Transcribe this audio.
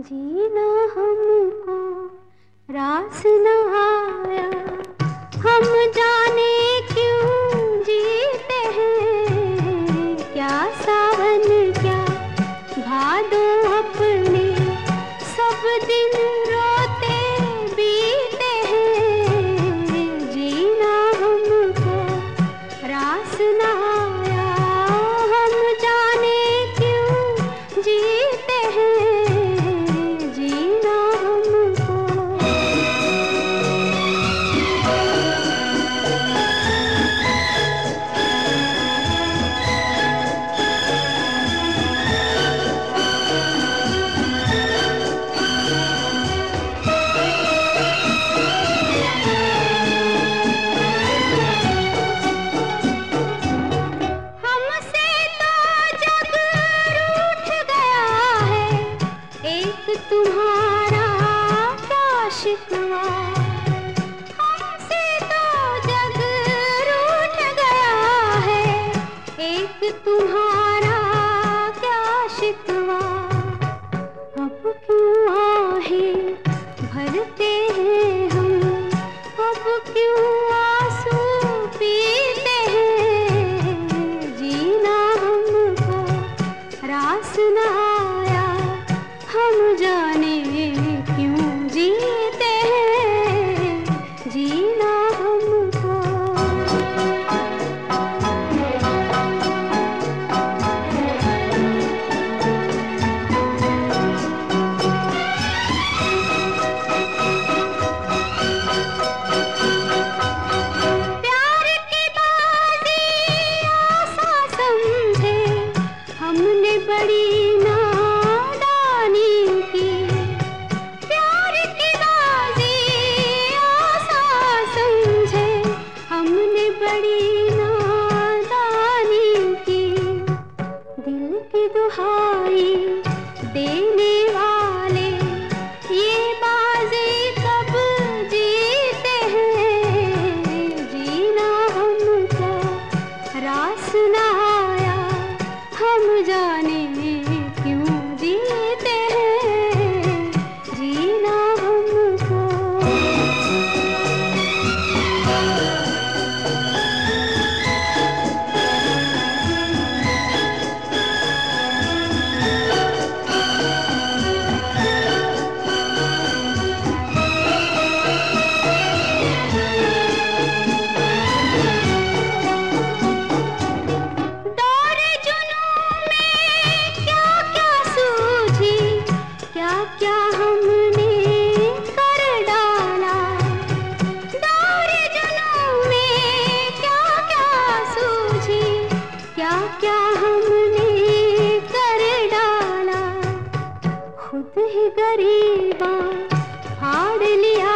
जीना हमको रास न आया। हम जाने तू बड़ी नादानी की दिल की दुहाई देने वाले ये बाजी कब जीते हैं? जीना हमको रास न आया हम जाने क्या क्या हमने कर डाला दौरे जुनून में क्या क्या सूझी? क्या क्या हमने कर डाला? खुद ही गरीबा फाड़ लिया